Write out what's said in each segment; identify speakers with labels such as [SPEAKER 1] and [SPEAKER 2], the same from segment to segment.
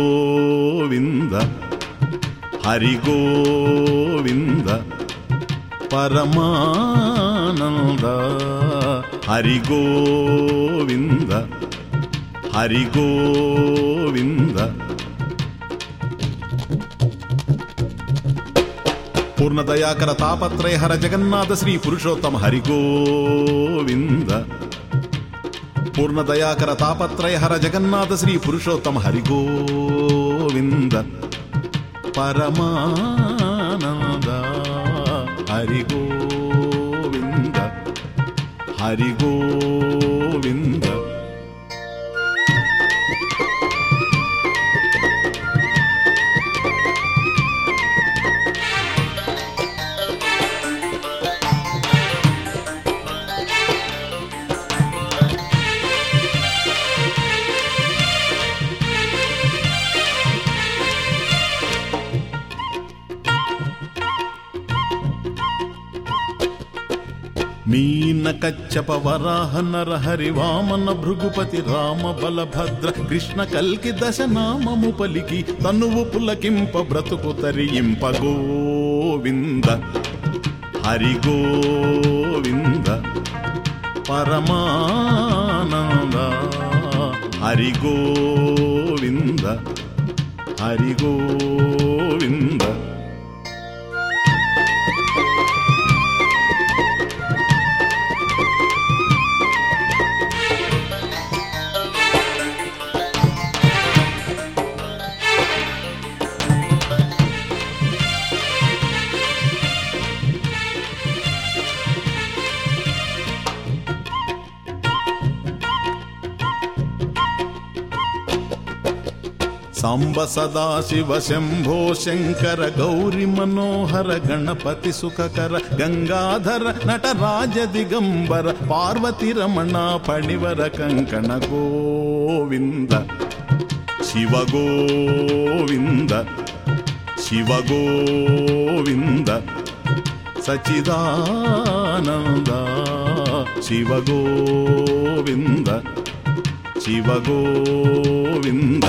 [SPEAKER 1] హరిగోవింద హరిగోవింద పరమానంద. హరిగోవింద హరిగోవింద పూర్ణదయాకర తాపత్రయ హర జగన్నాథ శ్రీ పురుషోత్తమ హరిగోవింద పూర్ణదయాకర తాపత్రయ హర జగన్నాథ శ్రీ పురుషోత్తమ హరిగోవింద పరమానంద హరిగోవింద మీన కచ్చప వరాహ నర హరి వామన భృగుపతి రామ బలభద్ర కృష్ణ కల్కి దశ నామము పలికి తనువు పులకింప బ్రతుకు తరియింప గోవింద. హరి గోవింద. పరమానంద. హరి గోవింద. హరి గోవింద. సాంబ సదాశివ శంభో శంకర గౌరి మనోహర గణపతి సుఖకర గంగాధర నటరాజ దిగంబర పార్వతి రమణ పణివర కంకణ గోవింద శివ గోవింద శివ గోవింద సచిదానంద శివ గోవింద శివ గోవింద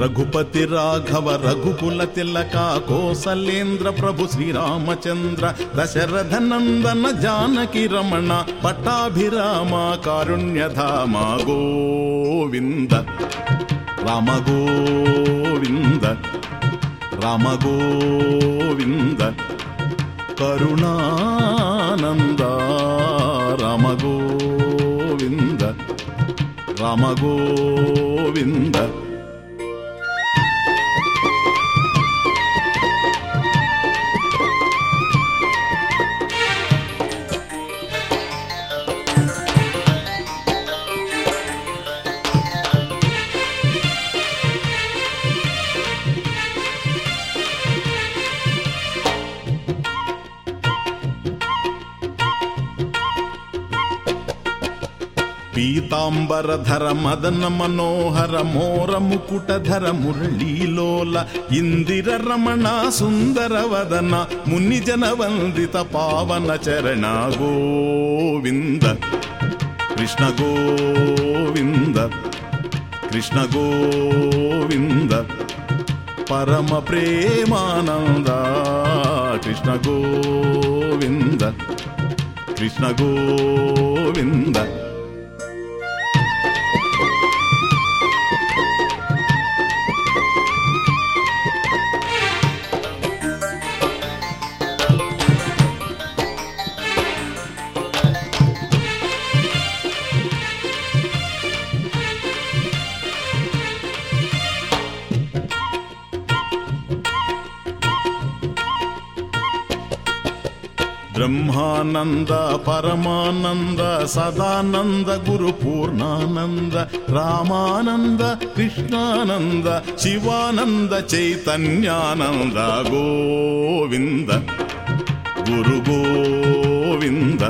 [SPEAKER 1] రఘుపతి రాఘవ రఘుకుల తిలక కోసలేంద్ర ప్రభు శ్రీరామచంద్ర దశరథ నందన జానకి రమణ పట్టాభిరామ కారుణ్యధామ గోవింద రామ గోవింద రామ గోవింద కరుణానంద రామ గోవింద రామ గోవింద. పీతాంబరధర మదన మనోహర మోర ముకుటధర మురళీలోల ఇందిర రమణ సుందర వదన ముని వందిత పావన చరణ గోవింద. కృష్ణ గోవింద. కృష్ణ గోవింద. పరమ ప్రేమానంద. కృష్ణ గోవింద. కృష్ణ గోవింద. బ్రహ్మానంద పరమానంద సదానంద గురు పూర్ణానంద రామానంద కృష్ణానంద శివానంద చైతన్యానంద గోవింద గురు గోవింద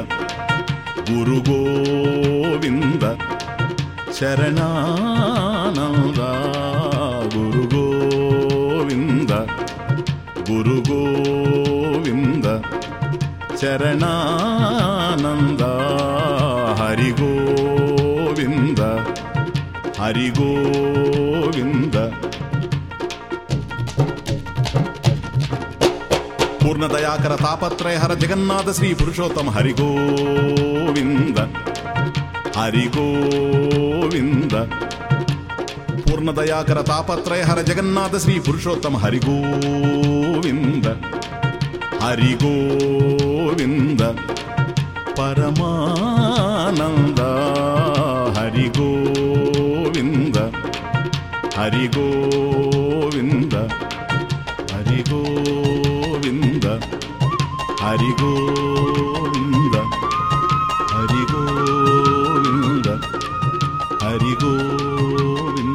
[SPEAKER 1] గురు గోవింద శరణానంద గురు గోవింద గురు గోవింద చరణానంద హరి గోవింద హరి గోవింద పూర్ణదయాకర తాపత్రయహర జగన్నాథ శ్రీ పురుషోత్తమ హరి గోవింద హరి గోవింద పూర్ణదయాకర తాపత్రయహర జగన్నాథ శ్రీ పురుషోత్తమ హరి గోవింద ഹരിഗോവിന്ദ പരമാനന്ദ ഹരിഗോവിന്ദ ഹരിഗോവിന്ദ ഹരിഗോവിന്ദ ഹരിഗോവിന്ദ ഹരിഗോവിന്ദ ഹരിഗോവിന്ദ